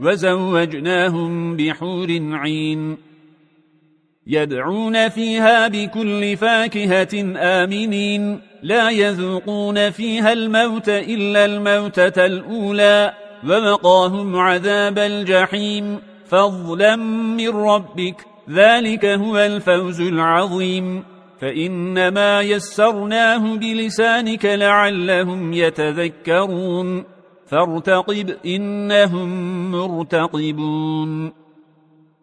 وزوجناهم بحور عين يدعون فيها بكل فاكهة آمنين لا يذوقون فيها الموت إلا الموتة الأولى ومقاهم عذاب الجحيم فضلا من ربك ذلك هو الفوز العظيم فإنما يسرناه بلسانك لعلهم يتذكرون فارتقب إنهم مرتقبون